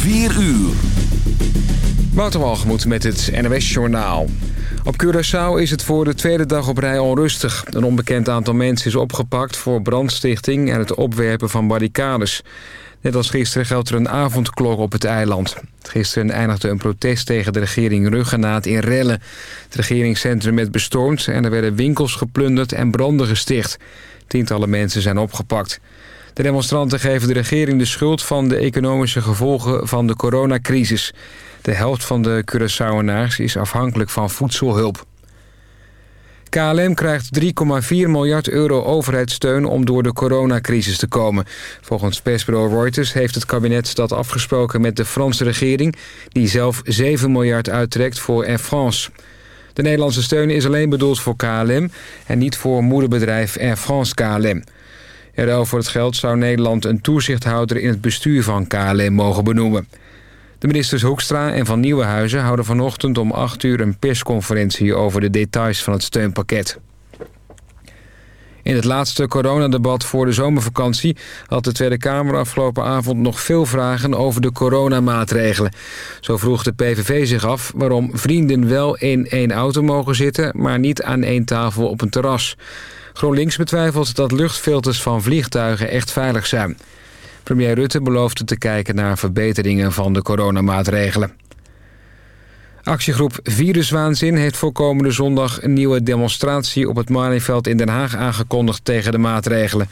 4 uur. Wouter met het NWS Journaal. Op Curaçao is het voor de tweede dag op rij onrustig. Een onbekend aantal mensen is opgepakt voor brandstichting... en het opwerpen van barricades. Net als gisteren geldt er een avondklok op het eiland. Gisteren eindigde een protest tegen de regering Ruggenaat in rellen. Het regeringscentrum werd bestormd en er werden winkels geplunderd en branden gesticht. Tientallen mensen zijn opgepakt. De demonstranten geven de regering de schuld van de economische gevolgen van de coronacrisis. De helft van de Curaçaoenaars is afhankelijk van voedselhulp. KLM krijgt 3,4 miljard euro overheidssteun om door de coronacrisis te komen. Volgens persbureau Reuters heeft het kabinet dat afgesproken met de Franse regering... die zelf 7 miljard uittrekt voor Air France. De Nederlandse steun is alleen bedoeld voor KLM en niet voor moederbedrijf Air France KLM. Er voor het geld zou Nederland een toezichthouder in het bestuur van KLM mogen benoemen. De ministers Hoekstra en Van Nieuwenhuizen houden vanochtend om 8 uur een persconferentie over de details van het steunpakket. In het laatste coronadebat voor de zomervakantie had de Tweede Kamer afgelopen avond nog veel vragen over de coronamaatregelen. Zo vroeg de PVV zich af waarom vrienden wel in één auto mogen zitten, maar niet aan één tafel op een terras. GroenLinks betwijfelt dat luchtfilters van vliegtuigen echt veilig zijn. Premier Rutte beloofde te kijken naar verbeteringen van de coronamaatregelen. Actiegroep Viruswaanzin heeft voor komende zondag een nieuwe demonstratie op het Malieveld in Den Haag aangekondigd tegen de maatregelen.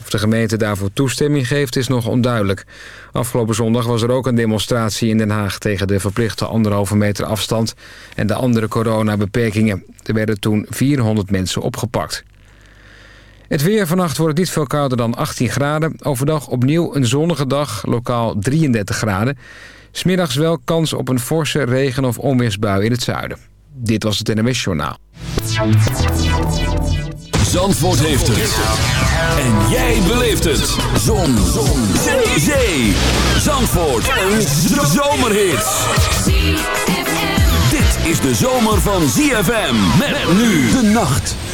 Of de gemeente daarvoor toestemming geeft is nog onduidelijk. Afgelopen zondag was er ook een demonstratie in Den Haag tegen de verplichte anderhalve meter afstand en de andere coronabeperkingen. Er werden toen 400 mensen opgepakt. Het weer vannacht wordt niet veel kouder dan 18 graden. Overdag opnieuw een zonnige dag, lokaal 33 graden. Smiddags wel kans op een forse regen- of onweersbui in het zuiden. Dit was het NMS Journaal. Zandvoort heeft het. En jij beleeft het. Zon. Zon. Zee. Zee. Zandvoort. Een zomerhit. Dit is de zomer van ZFM. Met nu de nacht.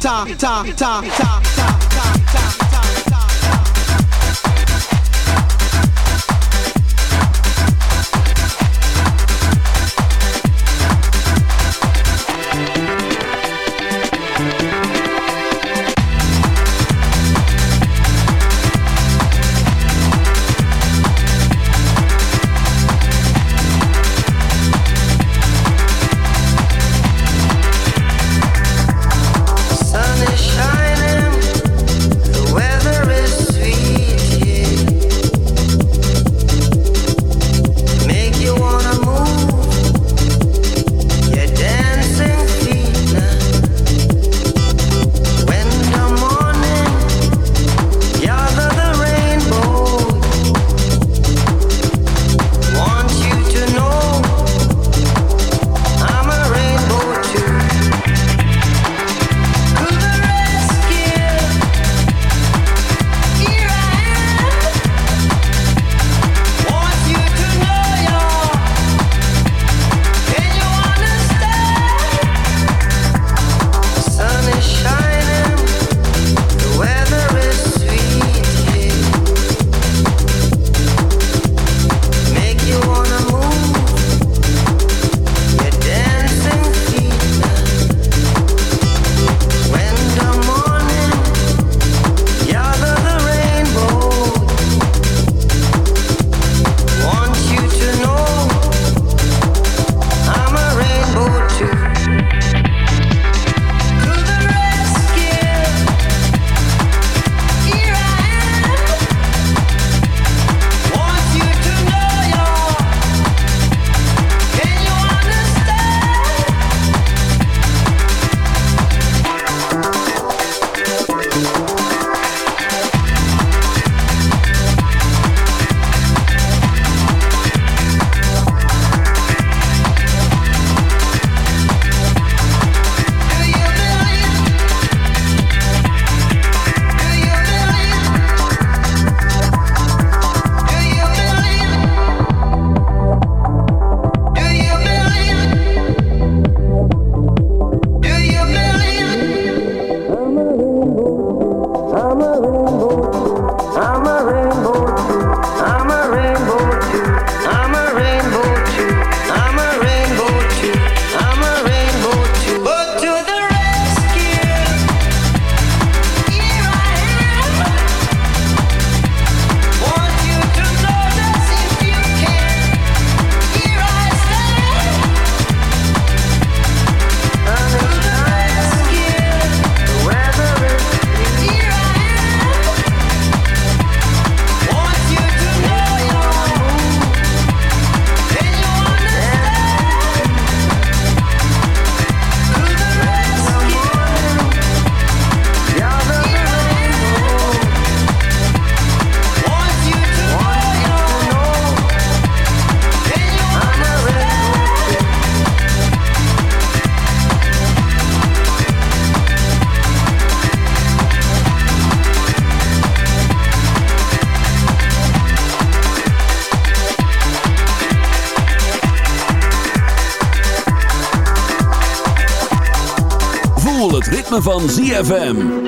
ta ta ta ta. van ZFM.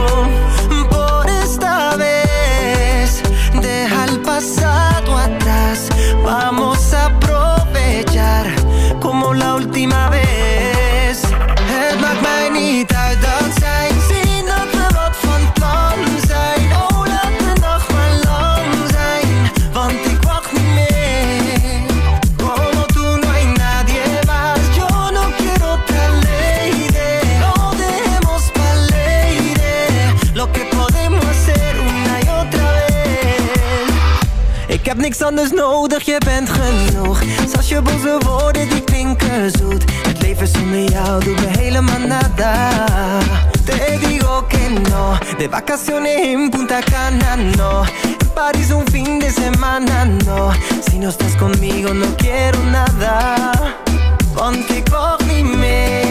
Niks anders nodig, je bent genoeg. Zelfs je boze woorden die klinken zoet. Het leven zonder jou doet me helemaal nada. Te digo que no, de vacaciones en Punta Cana no. París un fin de semana no. Si no estás conmigo no quiero nada. Want ik niet.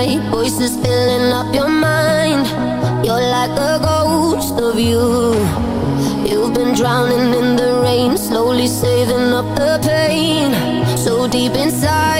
Night, voices filling up your mind. You're like a ghost of you. You've been drowning in the rain, slowly saving up the pain. So deep inside